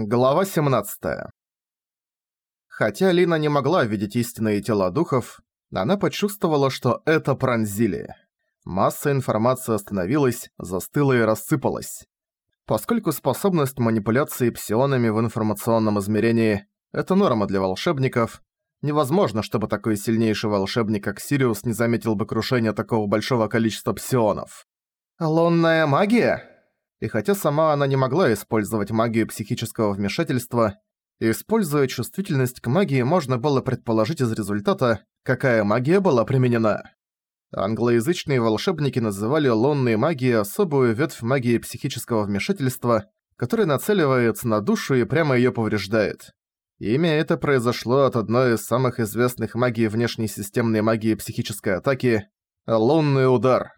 Глава 17. Хотя Лина не могла видеть истинные тела духов, она почувствовала, что это пронзили. Масса информации остановилась, застыла и рассыпалась. Поскольку способность манипуляции псионами в информационном измерении – это норма для волшебников, невозможно, чтобы такой сильнейший волшебник, как Сириус, не заметил бы крушения такого большого количества псионов. «Лунная магия?» И хотя сама она не могла использовать магию психического вмешательства, используя чувствительность к магии можно было предположить из результата, какая магия была применена. Англоязычные волшебники называли лунной магией особую ветвь магии психического вмешательства, которая нацеливается на душу и прямо её повреждает. Имя это произошло от одной из самых известных магий внешней системной магии психической атаки – лунный удар –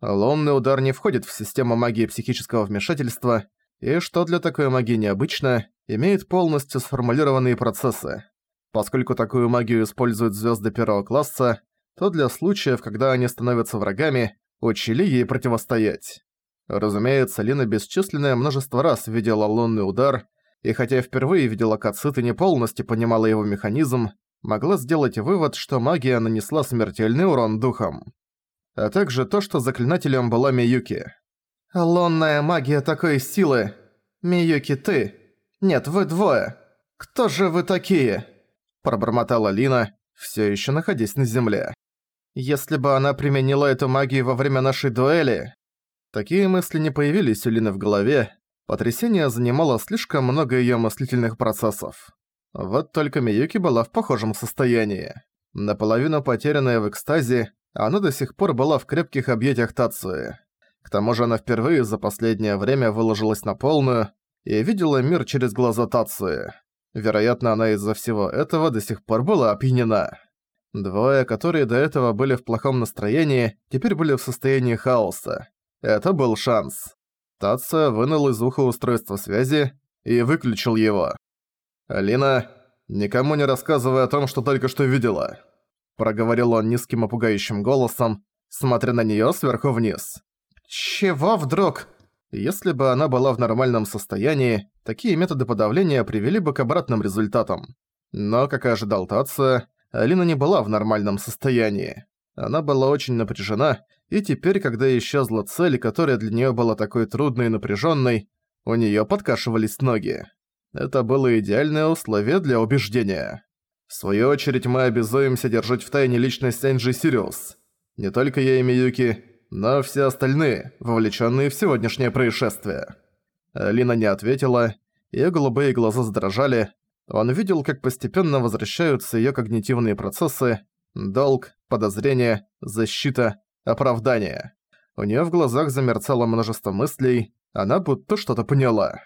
Лунный удар не входит в систему магии психического вмешательства, и, что для такой магии необычно, имеет полностью сформулированные процессы. Поскольку такую магию используют звезды первого класса, то для случаев, когда они становятся врагами, учили ей противостоять. Разумеется, Лина бесчисленное множество раз видела лунный удар, и хотя впервые видела Кацит и не полностью понимала его механизм, могла сделать вывод, что магия нанесла смертельный урон духам а также то, что заклинателем была Миюки. «Лунная магия такой силы! Миюки, ты! Нет, вы двое! Кто же вы такие?» Пробормотала Лина, все еще находясь на земле. «Если бы она применила эту магию во время нашей дуэли...» Такие мысли не появились у Лины в голове, потрясение занимало слишком много ее мыслительных процессов. Вот только Миюки была в похожем состоянии. Наполовину потерянная в экстазе, она до сих пор была в крепких объятиях Тацуи. К тому же она впервые за последнее время выложилась на полную и видела мир через глаза Тацуи. Вероятно, она из-за всего этого до сих пор была опьянена. Двое, которые до этого были в плохом настроении, теперь были в состоянии хаоса. Это был шанс. Тация вынул из уха устройство связи и выключил его. «Алина, никому не рассказывай о том, что только что видела проговорил он низким опугающим голосом, смотря на неё сверху вниз. «Чего вдруг?» Если бы она была в нормальном состоянии, такие методы подавления привели бы к обратным результатам. Но, как и ожидал Тация, Алина не была в нормальном состоянии. Она была очень напряжена, и теперь, когда исчезла цель, которая для неё была такой трудной и напряжённой, у неё подкашивались ноги. Это было идеальное условие для убеждения. В свою очередь мы обязуемся держать в тайне личность Энджи Сириус. Не только я и Миюки, но все остальные, вовлеченные в сегодняшнее происшествие». Лина не ответила, ее голубые глаза задрожали. Он видел, как постепенно возвращаются ее когнитивные процессы, долг, подозрение, защита, оправдание. У нее в глазах замерцало множество мыслей, она будто что-то поняла.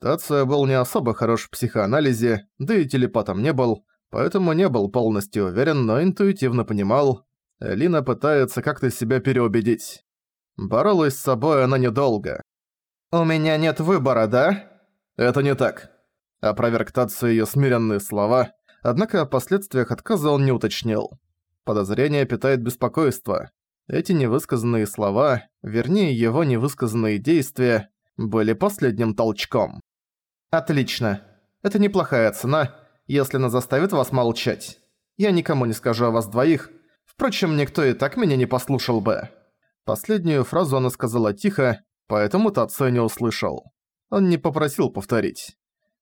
Тация был не особо хорош в психоанализе, да и телепатом не был, поэтому не был полностью уверен, но интуитивно понимал, Лина пытается как-то себя переубедить. Боролась с собой она недолго. «У меня нет выбора, да?» «Это не так», — опроверг Татсу её смиренные слова, однако о последствиях отказа он не уточнил. Подозрение питает беспокойство. Эти невысказанные слова, вернее его невысказанные действия, были последним толчком. «Отлично. Это неплохая цена, если она заставит вас молчать. Я никому не скажу о вас двоих, впрочем, никто и так меня не послушал бы». Последнюю фразу она сказала тихо, поэтому Тацо не услышал. Он не попросил повторить.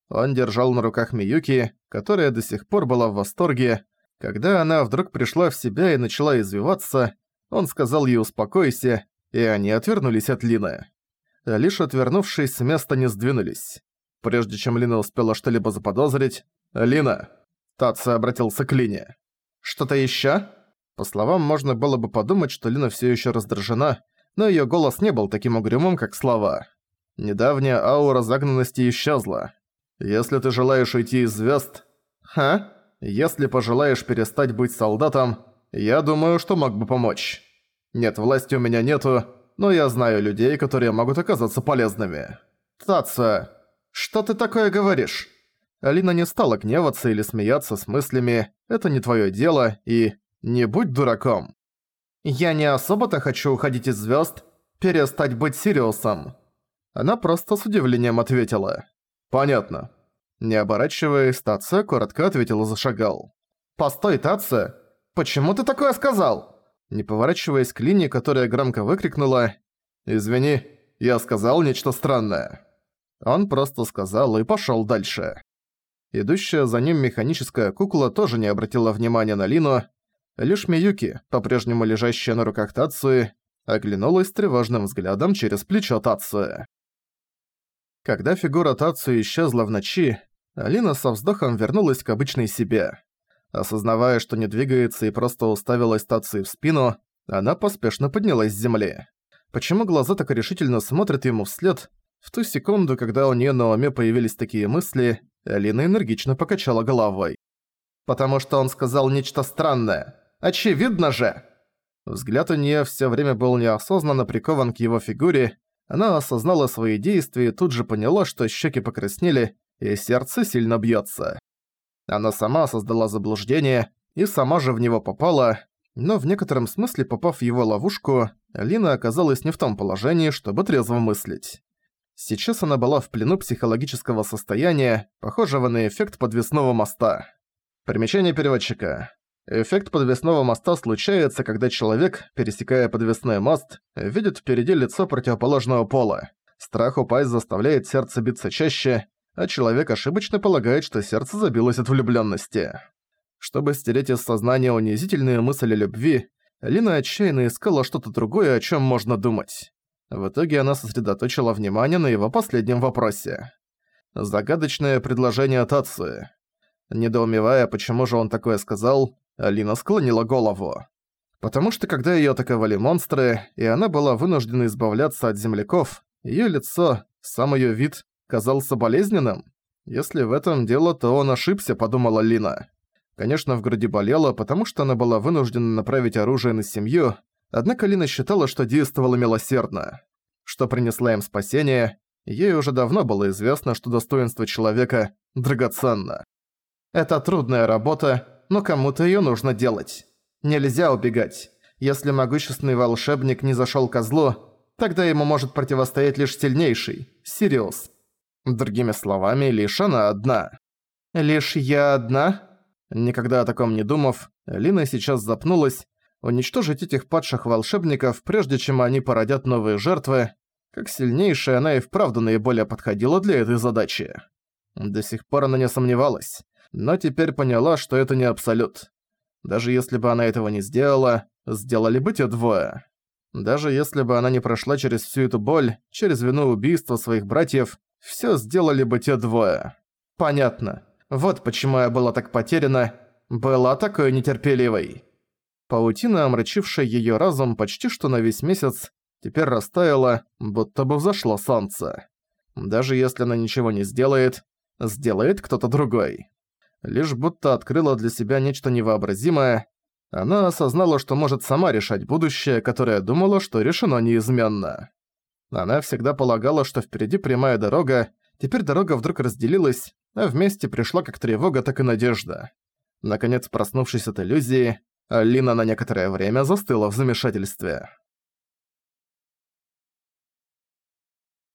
Он держал на руках Миюки, которая до сих пор была в восторге. Когда она вдруг пришла в себя и начала извиваться, он сказал ей «успокойся», и они отвернулись от Лины. Лишь отвернувшись с места не сдвинулись. Прежде чем Лина успела что-либо заподозрить, «Лина!» Татца обратился к Лине. «Что-то ещё?» По словам, можно было бы подумать, что Лина всё ещё раздражена, но её голос не был таким угрюмым, как слова. Недавняя аура загнанности исчезла. «Если ты желаешь уйти из звёзд...» «Ха?» «Если пожелаешь перестать быть солдатом, я думаю, что мог бы помочь. Нет, власти у меня нету, но я знаю людей, которые могут оказаться полезными». «Татца, что ты такое говоришь?» Алина не стала гневаться или смеяться с мыслями «это не твоё дело» и «не будь дураком». «Я не особо-то хочу уходить из звёзд, перестать быть Сириусом». Она просто с удивлением ответила. «Понятно. Не оборачиваясь, Таце коротко ответил и зашагал. «Постой, Таце! Почему ты такое сказал?» Не поворачиваясь к Лине, которая громко выкрикнула «Извини, я сказал нечто странное». Он просто сказал и пошёл дальше. Идущая за ним механическая кукла тоже не обратила внимания на Лину, лишь Миюки, по-прежнему лежащая на руках Тацуи, оглянулась тревожным взглядом через плечо Тацуи. Когда фигура Тацуи исчезла в ночи, Алина со вздохом вернулась к обычной себе. Осознавая, что не двигается и просто уставилась Тацуи в спину, она поспешно поднялась с земли. Почему глаза так решительно смотрят ему вслед? В ту секунду, когда у неё на уме появились такие мысли, Алина энергично покачала головой. «Потому что он сказал нечто странное. Очевидно же!» Взгляд у неё всё время был неосознанно прикован к его фигуре, она осознала свои действия и тут же поняла, что щеки покраснели, и сердце сильно бьётся. Она сама создала заблуждение и сама же в него попала, но в некотором смысле попав в его ловушку, Лина оказалась не в том положении, чтобы трезво мыслить. Сейчас она была в плену психологического состояния, похожего на эффект подвесного моста. Примечание переводчика. Эффект подвесного моста случается, когда человек, пересекая подвесной мост, видит впереди лицо противоположного пола. Страх упасть заставляет сердце биться чаще, а человек ошибочно полагает, что сердце забилось от влюблённости. Чтобы стереть из сознания унизительные мысли любви, Лина отчаянно искала что-то другое, о чём можно думать. В итоге она сосредоточила внимание на его последнем вопросе. Загадочное предложение Тацуи. Недоумевая, почему же он такое сказал, Алина склонила голову. Потому что когда её атаковали монстры, и она была вынуждена избавляться от земляков, её лицо, сам её вид, казался болезненным. Если в этом дело, то он ошибся, подумала Лина. Конечно, в груди болело, потому что она была вынуждена направить оружие на семью, однако Лина считала, что действовала милосердно. Что принесла им спасение, ей уже давно было известно, что достоинство человека драгоценно. Это трудная работа, но кому-то её нужно делать. Нельзя убегать. Если могущественный волшебник не зашёл ко злу, тогда ему может противостоять лишь сильнейший, Сириус. Другими словами, лишь она одна. «Лишь я одна?» Никогда о таком не думав, Лина сейчас запнулась. Уничтожить этих падших волшебников, прежде чем они породят новые жертвы, как сильнейшая она и вправду наиболее подходила для этой задачи. До сих пор она не сомневалась, но теперь поняла, что это не абсолют. Даже если бы она этого не сделала, сделали бы те двое. Даже если бы она не прошла через всю эту боль, через вину убийства своих братьев, все сделали бы те двое. Понятно. Вот почему я была так потеряна, была такой нетерпеливой. Паутина, омрачившая её разум почти что на весь месяц, теперь растаяла, будто бы взошло солнце. Даже если она ничего не сделает, сделает кто-то другой. Лишь будто открыла для себя нечто невообразимое, она осознала, что может сама решать будущее, которое думала, что решено неизменно. Она всегда полагала, что впереди прямая дорога, теперь дорога вдруг разделилась, а вместе пришла как тревога, так и надежда. Наконец, проснувшись от иллюзии, Алина на некоторое время застыла в замешательстве.